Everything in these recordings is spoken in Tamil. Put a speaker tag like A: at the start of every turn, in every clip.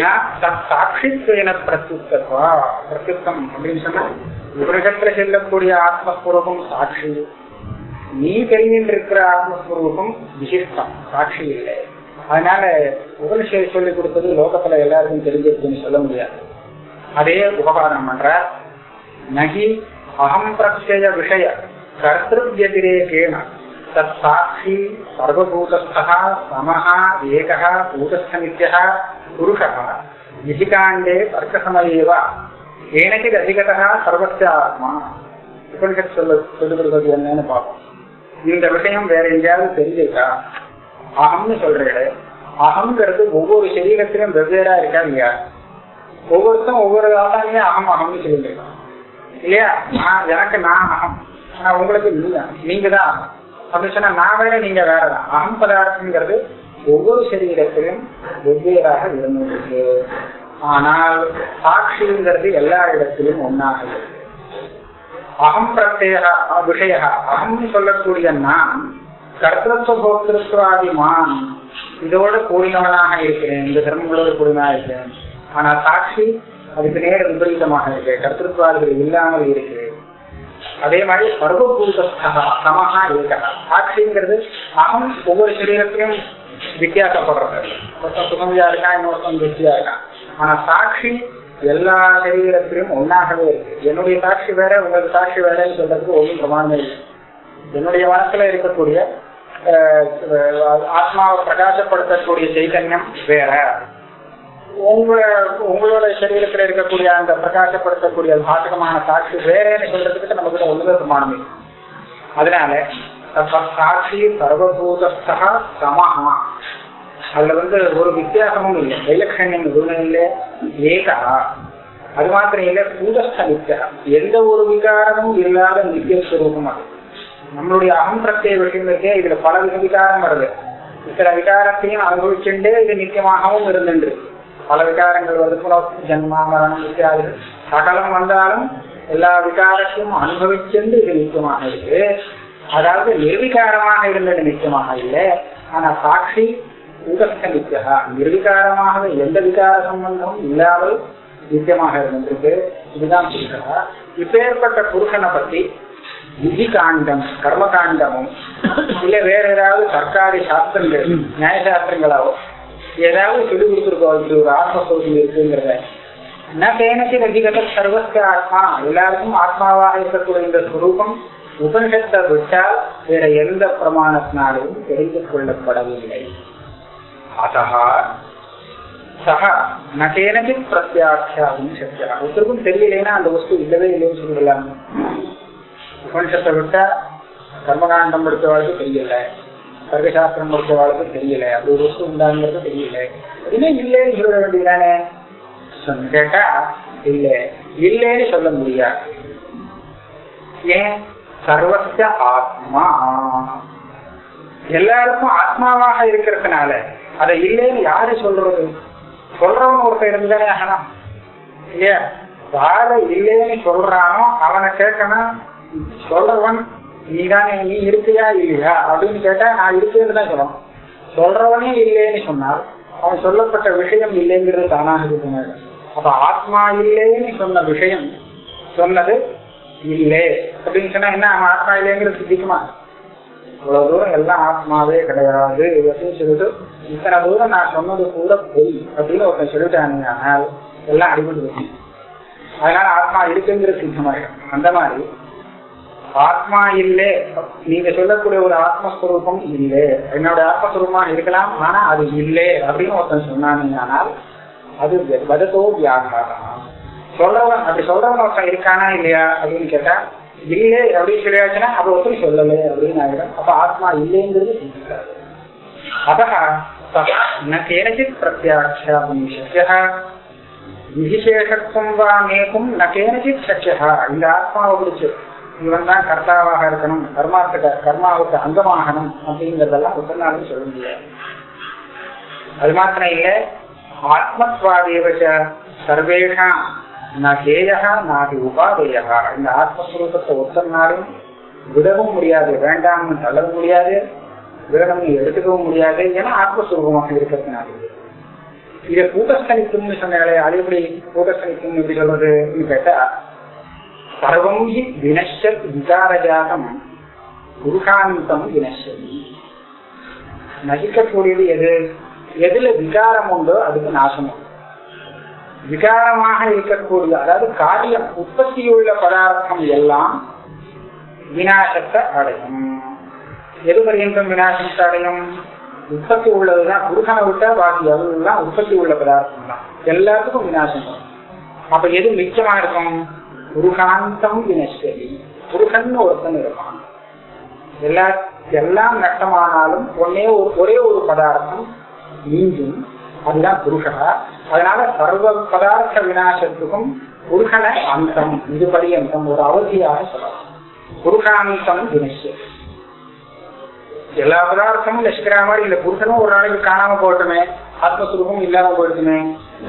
A: அப்படின்னா தத் சாட்சித்வேன பிரத்யுத்தத்வா பிரத்யுத்தம் அப்படின்னு சொன்னா உபனிஷத்துல செல்லக்கூடிய ஆத்மஸ்வரூபம் சாட்சி. நீ தெரிஞ்சிட்டு இருக்கிற ஆத்மஸ்வரூபம் விசிஷ்டம் சாட்சி இல்லை. அதனால உபனிஷத்தை சொல்லி கொடுத்தது லோகத்துல எல்லாருக்கும் தெரிஞ்சிருக்குன்னு சொல்ல முடியாது. அதே உபகாரம் பண்ற நகி அகம் பிரத்ய விஷய கர்த்திருவதிரேகேன தத் சாட்சி சர்வபூதஸ்தா ஏகா ஏகः பூதஸ்தமித்யः நிஷிகாண்டே விதிகாண்டே தர்க்கசமயேவ ஏனச்சித் அதிகதா சர்வஸ்ய ஆத்மா உபனிஷத் சொல்ல சொல்லுகிறது என்னன்னு பார்ப்போம் இந்த விஷயம் வேற எங்கேயாவது தெரிஞ்சிருக்கா அகம்னு சொல்றீங்களே அகங்கிறது ஒவ்வொரு சரீரத்திலும் வெவ்வேறா இருக்கா இல்லையா ஒவ்வொருத்தரும் ஒவ்வொரு காலத்தாலுமே அகம் அகம்னு சொல்லிருக்கான் இல்லையா நான் எனக்கு நான் அகம் ஆனா உங்களுக்கு நீங்க நீங்க தான் அப்படின்னு சொன்னா நான் வேற நீங்க வேறதான் அகம் பதார்த்தங்கிறது ஒவ்வொரு சரீரத்திலும் வெவ்வேறாக இருந்திருக்கு ஆனால் சாட்சிங்கிறது எல்லா இடத்திலும் ஒன்னாக இருக்கு. அகம் பிரத்யேக விஷய அகம் சொல்லக்கூடிய நான் கர்த்தத்துவ மான் இதோட கூடினவனாக இருக்கிறேன். இந்த தர்மங்களோடு கூடினவனாக இருக்கிறேன். ஆனா சாட்சி அதுக்கு நேர விபரீதமாக இருக்கு. கர்த்தத்வாதிகள் இல்லாமல் இருக்கு. அதே மாதிரி சர்வபூதஸ்தா சமஹா ஏகா சாட்சிங்கிறது அகம் ஒவ்வொரு சரீரத்திலும் வித்தியாசப்படுறது. ஒருத்தன் சுகமியா இருக்கான் இன்னொருத்தன் வித்தியா இருக்கான். ஆனா சாட்சி எல்லா சரீரத்திலும் ஒன்னாகவே இருக்கு. என்னுடைய சாட்சி வேற உங்களுக்கு சாட்சி வேறன்னு சொல்றதுக்கு ஒன்றும் பிரமாணமே இல்லை. என்னுடைய மனசுல இருக்கக்கூடிய ஆத்மாவை பிரகாசப்படுத்தக்கூடிய சைத்தன்யம் வேற. உங்க உங்களோட சரீரத்துல இருக்கக்கூடிய அந்த பிரகாசப்படுத்தக்கூடிய பாதகமான சாட்சி வேறேன்னு சொல்றதுக்கு நமக்கு ஒண்ணுமே பிரமாணம் இல்லை. அதனால சாட்சி சர்வபூதஸ்தா சமஹா. அதுல வந்து ஒரு வித்தியாசமும் இல்லை. வைலட்சண்யம் எதுவும் இல்லை. ஏகா. அது மாத்திரம் இல்லை பூதஸ்த நித்தியம் எந்த ஒரு விகாரமும் இல்லாத நித்திய ஸ்வரூபம் அது. நம்மளுடைய அகம் பிரத்தியை விஷயம் இருக்கே இதுல பல வித விகாரம் வருது. சில விகாரத்தையும் அனுபவிச்சுட்டே இது நித்தியமாகவும் இருந்துட்டு பல விகாரங்கள் வருது ஜன்மா மரணம் இத்தியாதிகள் சகலம் வந்தாலும் எல்லா விகாரத்தையும் அனுபவிச்சுண்டு இது நித்தியமாக இருக்கு. அதாவது நிர்விகாரமாக இருந்தது நித்தியமாக இல்லை. ஆனா சாட்சி பூதஸ்த நித்தியா நிர்விகாரமாக எந்த விகார சம்பந்தமும் இல்லாமல் நித்தியமாக இருந்திருக்கு. இதுதான் புருஷனா. இப்பேற்பட்ட புருஷனை பத்தி விதி காண்டம் கர்ம காண்டமும் இல்ல வேற ஏதாவது சர்க்காரி சாஸ்திரங்கள் நியாய சாஸ்திரங்களாவோ ஏதாவது சொல்லி கொடுத்துருக்கோம். இப்படி ஒரு ஆத்மஸ்வரூபம் இருக்குங்கிறத. என்ன தேனசி சர்வஸ்க ஆத்மா. எல்லாருக்கும் ஆத்மாவாக இருக்கக்கூடிய இந்த சுரூபம் உபனிஷத்தை விட்டால் வேற எந்த பிரமாணத்தினாலும் தெரிந்து கொள்ளப்படவில்லை. அத்தகா சக நகேனச்சித் பிரத்யாட்சியாகும் சக்தியா ஒருத்தருக்கும் தெரியலைன்னா அந்த வஸ்து இல்லவே இல்லைன்னு சொல்லலாம் உபனிஷத்தை விட்டா கர்மகாண்டம் படித்தவாளுக்கு தெரியல. சர்வசாஸ்திரம் படித்தவாளுக்கு தெரியல. அப்படி ஒரு வஸ்து உண்டாங்கிறது தெரியல. இன்னும் இல்லைன்னு சொல்ல வேண்டியதானே சொன்ன கேட்டா இல்ல. இல்லைன்னு சொல்ல முடியாது. ஏன்? சர்வத்த ஆத்மா. எல்லாருக்கும் ஆத்மாவாக இருக்கிறதுனால. அதை இல்லைன்னு யாரு சொல்றது? சொல்றவன் ஒருத்தர் இருந்தானே ஆகணும் இல்லையா? யார இல்லைன்னு சொல்றானோ அவனை கேட்கணும். சொல்றவன் நீதானே நீ இருக்கியா இல்லையா? அப்படின்னு கேட்டா நான் இருக்கேன்னு தான் சொல்லணும் சொல்றவனே இல்லைன்னு சொன்னால் அவன் சொல்லப்பட்ட விஷயம் இல்லைங்கிறது தானாக இருக்குங்க அப்ப ஆத்மா இல்லைன்னு சொன்ன விஷயம் சொன்னது இல்லை. அப்படின்னு சொன்னா என்ன அவன் ஆத்மா இல்லைங்கிறது சித்திக்குமா இவ்வளவு தூரம் எல்லாம் ஆத்மாவே கிடையாது. அப்படின்னு சொல்லிட்டு இத்தனை தூரம் நான் சொன்னது கூட பொய் அப்படின்னு ஒருத்தன் சொல்லிட்டானுங்க ஆனால் எல்லாம் அடிபட்டு அதனால ஆத்மா இருக்குங்கிறது சித்தமாயிடும் அந்த மாதிரி ஆத்மா இல்லை. நீங்க சொல்லக்கூடிய ஒரு ஆத்மஸ்வரூபம் இல்லை. என்னோட ஆத்மஸ்வரூபமா இருக்கலாம் ஆனா அது இல்லை அப்படின்னு ஒருத்தன் சொன்னானே ஆனால் அது வதத்தோ வியாகாரம் சொல்றவன் அப்படி சொல்றவன் ஒருத்தன் இருக்கானா இல்லையா அப்படின்னு கேட்டா இல்லை அப்படின்னு சொல்லியாச்சுன்னா அப்படி ஒருத்தர் சொல்லலை அப்படின்னு ஆகிடும் அப்ப ஆத்மா இல்லைங்கிறது அதா கேனச்சித் பிரத்யாட்சாபும் சக்கியா விசேஷத்துவம் வா மேக்கும் ந கேனச்சித் சக்கியா இந்த ஆத்மாவை பிடிச்சு இவன் தான் கர்த்தாவாக இருக்கணும் கர்மாத்துக்கு கர்மாவுக்கு அங்கமாகணும் அப்படிங்கறதெல்லாம் ஒத்தனாலும் சொல்ல முடியாது. அது மாத்திரம் இல்ல ஆத்மத்வாதேவச சர்வேஷாம் நேயா கேயா நாதி உபாதேயா இந்த ஆத்மஸ்வரூபத்தை ஒத்தனாலும் விடவும் முடியாது வேண்டாம்னு தள்ளவும் முடியாது வேணும்னு எடுத்துக்கவும் முடியாது ஏன்னா ஆத்மஸ்வரூபமாக இருக்கிறதுனால. இதை கூட்டஸ்தனிக்கும்னு சொன்னாலே அது எப்படி கூட்டஸ்தனிக்கும் எப்படி சொல்றதுன்னு கேட்டா சர்வம் ஹி வினஷத் விகாரஜாதம் புருஷாந்தம் வினஷதி நசிக்கக்கூடியது எது? எதுல விகாரம் உண்டோ அதுக்கு நாசம் விகாரமாக இருக்கக்கூடிய அதாவது காரிய உற்பத்தியுள்ள பதார்த்தம் எல்லாம் விநாசத்தை அடையும். எது பரியந்தம் விநாசத்தை அடையும்? உற்பத்தி உள்ளதுதான். குருகனை விட்டா பாக்கி எல்லாம் உற்பத்தி உள்ள பதார்த்தம் தான் எல்லாத்துக்கும் விநாசம் வரும். அப்ப எது மிச்சமா இருக்கும்? புருகாந்தம் வினஸ்வரி புருஷன் ஒருத்தன் இருப்பான். எல்லா எல்லாம் நஷ்டமானாலும் ஒன்னே ஒரு ஒரே ஒரு பதார்த்தம் மீண்டும் அதுதான் புருஷா. அதனால சர்வ பதார்த்த விநாசத்துக்கும் புருஷன அந்தம். இது பரியந்தம். ஒரு அவதியாக சொல்லலாம். புருகாந்தம் வினஸ்வரி எல்லா பதார்த்தமும் நசிக்கிற மாதிரி இல்ல. புருஷனும் ஒரு நாளைக்கு காணாம போட்டுமே ஆத்மஸ்வரூபம் இல்லாம போயிடுச்சுமே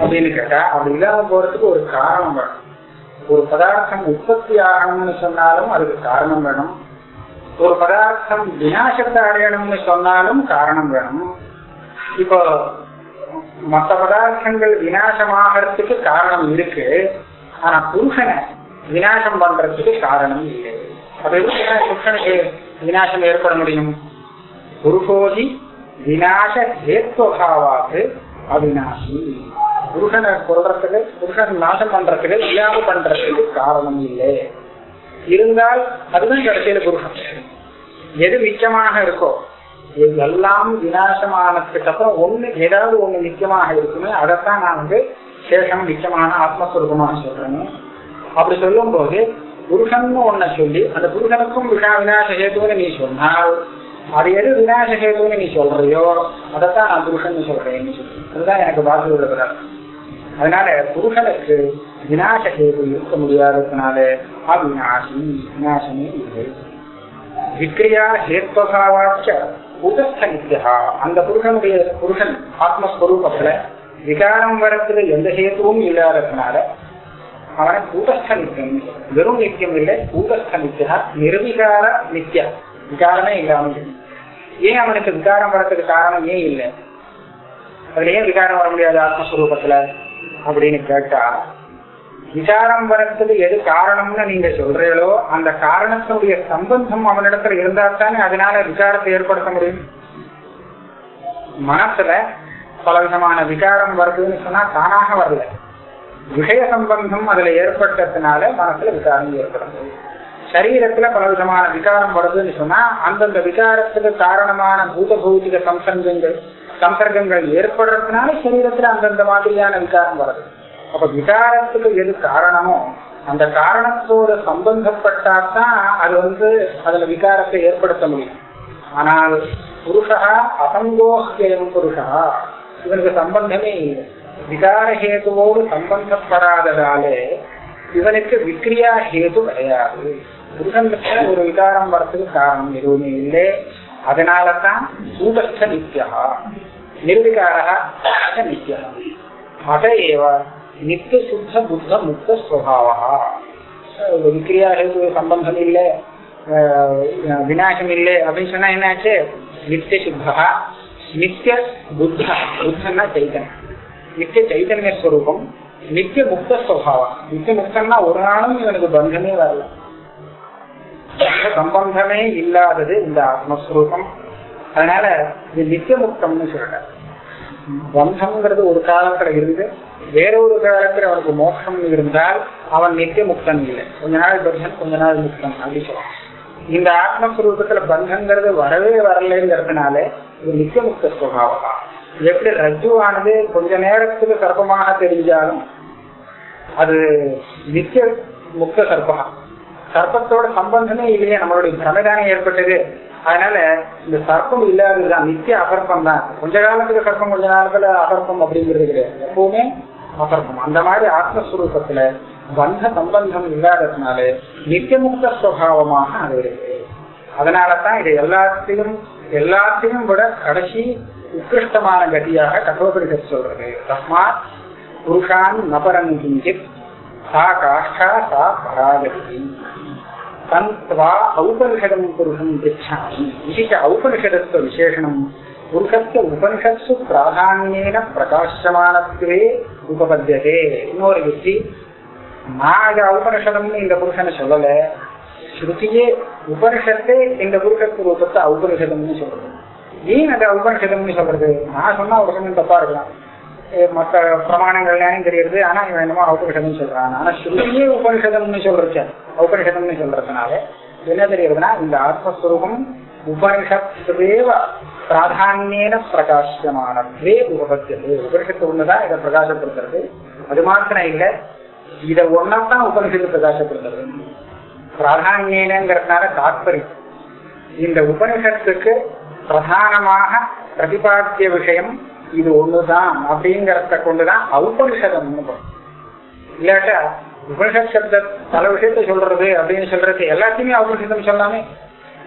A: அப்படின்னு கேட்டா அப்படி இல்லாம போறதுக்கு ஒரு காரணம் வரும் ஒரு பதார்த்தம் உற்பத்தி ஆகணும்னு சொன்னாலும் அதுக்கு காரணம் வேணும். ஒரு பதார்த்தம் விநாசத்தை அடையணும்னு சொன்னாலும் காரணம் வேணும். இப்போ மற்ற பதார்த்தங்கள் விநாசமாகறதுக்கு காரணம் இருக்கு. ஆனா புருஷனை விநாசம் பண்றதுக்கு காரணம் இல்லை. அது புருஷனுக்கு விநாசம் ஏற்பட முடியும்? புருஷோதி விநாச ஹேத்வபாவாத்து அவிநாசி. புருஷனை கொள்றதுக்கு புருஷன் நாசம் பண்றதுக்கு இல்லாம பண்றதுக்கு காரணம் இல்லை. இருந்தால் அதுதான் கடைசியில புருஷன் எது மிச்சமாக இருக்கோ எல்லாம் விநாசமானதுக்கு அப்புறம் ஒண்ணு ஏதாவது ஒண்ணு நிச்சயமாக இருக்குமே அதைத்தான் நான் வந்து சேஷம் நிச்சயமான ஆத்மஸ்வரூபமாக சொல்றேன். அப்படி சொல்லும் போது புருஷன் ஒன்ன சொல்லி அந்த புருஷனுக்கும் வினா விநாச ஹேத்துன்னு நீ சொன்னால் அது எது விநாச ஹேத்துன்னு நீ சொல்றியோ அதைத்தான் நான் புருஷன் சொல்றேன்னு சொல்லி. அதுதான் எனக்கு பாக்கி உள்ளது அதனால புருஷனுக்கு விநாச ஹேது இருக்க முடியாததுனால அவிநாசி விநாசமே இல்லை. விக்ரியா ஹேத்வபாவாச்ச உதஸ்த நித்யா அந்த புருஷனுடைய புருஷன் ஆத்மஸ்வரூபத்துல விகாரம் வரத்துல எந்த ஹேத்துவும் இல்லாததுனால அவனை கூட்டஸ்த நித்தியம் வெறும் நித்தியம் இல்லை கூட்டஸ்த நித்தியா நிர்விகார நித்தியா. விகாரமே இல்லாமல் ஏன் அவனுக்கு விகாரம் வரத்துக்கு காரணம் ஏன் இல்லை? அதுல ஏன் விகாரம் வர முடியாது ஆத்மஸ்வரூபத்துல? அப்படின்னு கேட்டா விசாரம் வரத்துக்கு எது காரணம்னு நீங்க சொல்றீங்களோ அந்த காரணத்தினுடைய சம்பந்தம் அவனிடத்துல இருந்தா தானே அதனால விசாரத்தை ஏற்படுத்த முடியும். மனசுல பல விதமான விகாரம் வருதுன்னு சொன்னா தானாக வரல. விஷய சம்பந்தம் அதுல ஏற்பட்டதுனால மனசுல விசாரம் ஏற்படும் சரீரத்துல பல விதமான விகாரம் வருதுன்னு சொன்னா அந்தந்த விகாரத்துக்கு காரணமான பூத சம்சங்கங்கள் சம்பர்க்கங்கள் ஏற்படுறதுனால சரீரத்துல அந்தந்த மாதிரியான விகாரம் வருது அப்ப விகாரத்துக்கு எது காரணமோ அந்த காரணத்தோட சம்பந்தப்பட்டாதான் அது வந்து அதுல விகாரத்தை ஏற்படுத்த முடியும். ஆனால் புருஷா அசங்கோஹ்யம் புருஷா இவனுக்கு சம்பந்தமே இல்லை. விகார ஹேதுவோடு சம்பந்தப்படாததாலே இவனுக்கு விக்ரியா ஹேது கிடையாது. புருஷன் ஒரு விகாரம் வரத்துக்கு காரணம் எதுவுமே இல்லை. அதனாலதான் சூதஸ்த நித்யா. நிர்விகாரா நித்யா. அத ஏவ நித்திய சுத்த புத்த முக்த ஸ்வபாவா விக்ரியா ஹேது சம்பந்தம் இல்லை விநாசம் இல்லை அப்படின்னு சொன்னா என்னாச்சு? நித்திய சுத்தா நித்திய புத்த புத்தன்னா சைத்தன்யம் நித்திய சைத்தன்ய ஸ்வரூபம் நித்திய முக்த ஸ்வபாவம் நித்திய முக்தன்னா ஒரு நாளும் இவனுக்கு பந்தமே வரல. சம்பந்தமே இல்லாதது இந்த ஆத்மஸ்வரூபம். அதனால இது நித்தியமுக்தம்னு முக்தம்னு பந்தம்ங்கிறது ஒரு காலத்துல இருந்து வேற ஒரு காலத்துல அவனுக்கு மோட்சம் இருந்தால் அவன் நித்திய முக்தன் இல்லை. கொஞ்ச நாள் பந்தன் கொஞ்ச நாள் முக்தன் அப்படின்னு சொல்றான் இந்த ஆத்மஸ்வரூபத்துல பந்தங்கிறது வரவே வரலைங்கிறதுனால இது நித்திய முக்த சுவாவம் எப்படி ரஜுவானது கொஞ்ச நேரத்துக்கு சர்ப்பமாக தெரிஞ்சாலும் அது நித்திய முக்த சர்ப்பகம் சர்ப்பத்தோட சம்பந்தமே இல்லையே நம்மளுடைய பிரமைதானே ஏற்பட்டது. அதனால இந்த சர்ப்பம் இல்லாததுதான் நித்திய அசர்ப்பம் தான் கொஞ்ச காலத்துக்கு சர்ப்பம் கொஞ்ச காலத்துல அசர்ப்பம் அப்படிங்கிறது கிடையாது. எப்பவுமே அசர்ப்பம். அந்த மாதிரி ஆத்மஸ்வரூபத்துல பந்த சம்பந்தம் இல்லாததுனால நித்தியமுக்த சுவாவமாக அது இருக்கு. அதனாலதான் இது எல்லாத்திலும் எல்லாத்தையும் விட கடைசி உத்கிருஷ்டமான கதியாக கட்டோபரிஷத் சொல்றது. தஸ்மாத் புருஷான் நபரங்கிஞ்சித் சா காஷ்டா சா பராகதி. தந்த்வா ஔபனிஷதம் புருஷம் பிச்சாமி இது ஔபனிஷதத்துவ விசேஷனம் புருஷஸ்ய உபனிஷத்சு பிராதான்யேன பிரகாசமானத்துவே உபபத்தியதே இன்னொரு யுக்தி நான் இதை உபனிஷதம்னு இந்த புருஷனை சொல்லல। ஸ்ருதியே உபனிஷத்தே இந்த புருஷத்து ரூபத்தை ஔபனிஷதம்னு சொல்றது। ஏன் அதை உபனிஷதம்னு சொல்றது? நான் சொன்னா ஒரு சமயம் தப்பா இருக்கலாம். மற்ற மத்த பிரமாணங்கள்லாம் தெரியுது. ஆனா இவன் என்னமோ ஔபனிஷதம் சொல்றான். ஆனா ஸ்ருதியே உபனிஷதம்னு சொல்றச்ச ஔபனிஷதம்னு சொல்றதுனால என்ன தெரியுதுன்னா இந்த ஆத்மஸ்வரூபம் உபனிஷத்துவேவ பிராதான்யேன பிரகாசமானத்வே உபபத்தியது. உபனிஷத்து ஒண்ணுதான் இதை பிரகாசப்படுத்துறது. அது மாத்திரம் இல்ல. இத ஒன்னாத்தான் உபனிஷத்து பிரகாசப்படுத்துறது. பிராதான்யேனங்கிறதுனால தாற்பயம் இந்த உபனிஷத்துக்கு பிரதானமாக பிரதிபாத்திய விஷயம் இது ஒண்ணுதான் அப்படிங்கறத கொண்டுதான் ஔபனிஷதம் இல்லாட்டா உபனிஷத் சப்த பல விஷயத்த சொல்றது அப்படின்னு சொல்றது எல்லாத்தையுமே ஔபனிஷதம் சொல்லாமே.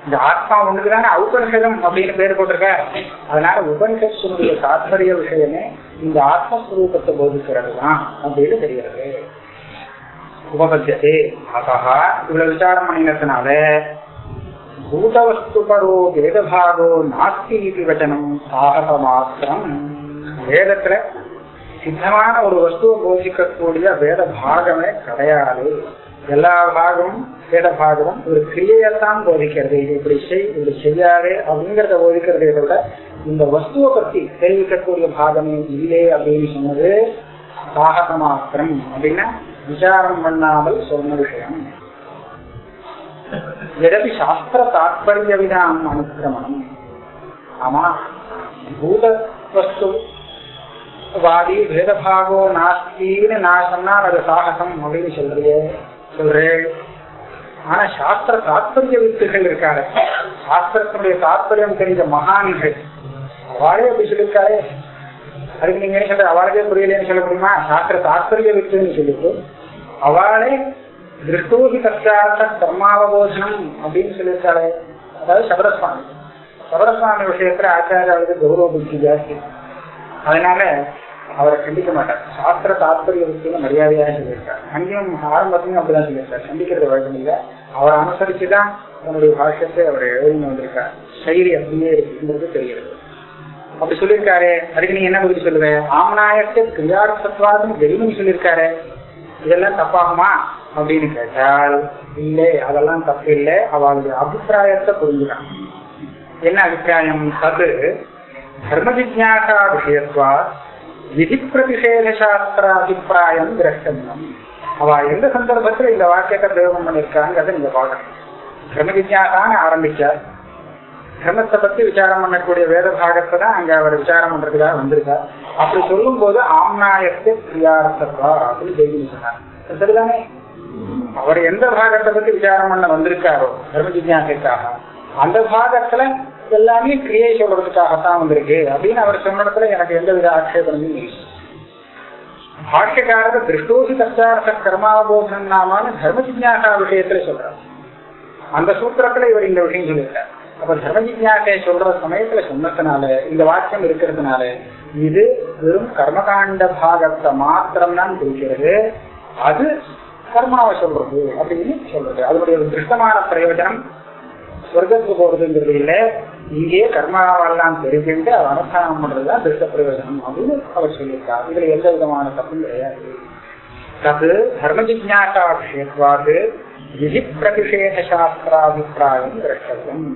A: இந்த ஆத்மா ஒண்ணுக்குதானே ஔபனிஷதம் அப்படின்னு பேர் போட்டிருக்க அதனால உபனிஷத்துடைய தாத்பரிய விஷயமே இந்த ஆத்மஸ்வரூபத்தை போதிக்கிறது தான் அப்படின்னு தெரிகிறது. உபபத்தியதே அசகா இவ்வளவு விசாரம் பண்ணினதுனால பூதவஸ்துபரோ வேதபாகோ நாஸ்தி இது வச்சனம். சாகச மாத்திரம். வேதத்துல சித்தமான ஒரு வஸ்துவை போதிக்கக்கூடிய வேத பாகமே கிடையாது. எல்லா பாகமும் வேத பாகமும் ஒரு கிரியையத்தான் போதிக்கிறது. இது இப்படி செய் இப்படி செய்யாது அப்படிங்கறத போதிக்கிறதை விட இந்த வஸ்துவை பத்தி தெரிவிக்கக்கூடிய பாகமே இல்லை அப்படின்னு சொன்னது சாகச மாத்திரம். அப்படின்னா விசாரம் பண்ணாமல் சொன்ன விஷயம். எதபி சாஸ்திர தாற்பய விதாம் அனுக்கிரமணம் ஆமா பூத வாதி பேதபாகோ நாஸ்தின்னு நான் சொன்னால் அது சாகசம் அப்படின்னு சொல்றியே சொல்றேன் ஆனா சாஸ்திர தாத்பரிய வித்துகள் இருக்காரு சாஸ்திரத்தினுடைய தாத்பரியம் தெரிஞ்ச மகான்கள் அவாளே அப்படி சொல்லியிருக்காரு அதுக்கு நீங்க என்ன சொல்ற அவளுக்கே புரியலன்னு சொல்ல முடியுமா? சாஸ்திர தாத்பரிய வித்துன்னு சொல்லிட்டு அவளே திருஷ்டூகி தற்கார்த்த கர்மாவபோதனம் அப்படின்னு சொல்லியிருக்காரு அதாவது சபரஸ்வாமி சபரஸ்வாமி விஷயத்துல ஆச்சாரியாவுக்கு கௌரவ புத்தி ஜாஸ்தி. அதனால அவரை கண்டிக்க மாட்டார். சாஸ்திர தாத்பரிய விஷயத்துல மரியாதையாக சொல்லியிருக்கார். அங்கேயும் ஆரம்பத்திலையும் அப்படிதான் சொல்லியிருக்கார். கண்டிக்கிறது வழக்கம் இல்லை. அவரை அனுசரிச்சுதான் தன்னுடைய பாஷ்யத்தை அவர் எழுதினு வந்திருக்கார். சைரி அப்படியே இருக்குங்கிறது தெரிகிறது. அப்படி சொல்லியிருக்காரு. அதுக்கு நீங்க என்ன பதில் சொல்லுவேன் ஆமநாயத்தை கிரியார்த்தத்வாதம் தெரியும்னு சொல்லியிருக்காரு. இதெல்லாம் தப்பாகுமா? அப்படின்னு கேட்டால் இல்லை அதெல்லாம் தப்பு இல்லை. அவளுடைய அபிப்பிராயத்தை புரிஞ்சுக்கலாம் என்ன அபிப்பிராயம்? அது தர்ம ஜிஜாசா விஷயத்வா விதி பிரதிஷேத சாஸ்திர அபிப்பிராயம் திரஷ்டமியம் அவ எந்த சந்தர்ப்பத்துல இந்த வாக்கியத்தை பிரயோகம் பண்ணிருக்காங்கிறத நீங்க பார்க்கணும். தர்ம ஜிஜாசான்னு ஆரம்பிச்சார். தர்மத்தை பத்தி விசாரம் பண்ணக்கூடிய வேத பாகத்தை தான் அங்க அவர் விசாரம் பண்றதுக்காக வந்திருக்கார். அப்படி சொல்லும் போது ஆம்நாயத்தை பிரியார்த்தா அப்படின்னு தேவி சொன்னார் சரிதானே? அவர் எந்த பாகத்தை பத்தி விசாரம் பண்ண வந்திருக்காரோ தர்மஜிஜாசிக்காக அந்த பாகத்துல எல்லாமே கிரியை சொல்றதுக்காகத்தான் வந்திருக்கு அப்படின்னு அவர் சொன்னதுல எனக்கு எந்த வித ஆட்சேபனமும் இல்லை. பாஷ்யக்காரர் திருஷ்டோசி தச்சார்த்த கர்மாவபோதனம் நாமான்னு தர்ம ஜிஜாசா விஷயத்துல சொல்றார். அந்த சூத்திரத்துல இவர் இந்த விஷயம் சொல்லியிருக்கார். அப்ப தர்ம ஜிஜாசை சொல்ற சமயத்துல சொன்னதுனால இந்த வாக்கியம் இருக்கிறதுனால இது வெறும் கர்மகாண்ட பாகத்தை மாத்திரம் தான் குறிக்கிறது. அது கர்மாவை சொல்றது அப்படின்னு சொல்றது. அதனுடைய ஒரு திருஷ்டமான பிரயோஜனம் சொர்க்கத்துக்கு போறதுங்கிறது இல்லை. இங்கே கர்மாவெல்லாம் தெரிஞ்சுட்டு அதை அனுஷ்டானம் பண்றதுதான் திருஷ்ட பிரயோஜனம் அப்படின்னு அவர் சொல்லியிருக்கார். இதுல எந்த விதமான தப்பும் கிடையாது. தது தர்ம ஜிஜாசா விஷயத்வாது விதி பிரதிஷேத சாஸ்திராபிப்பிராயம் திரஷ்டவியம்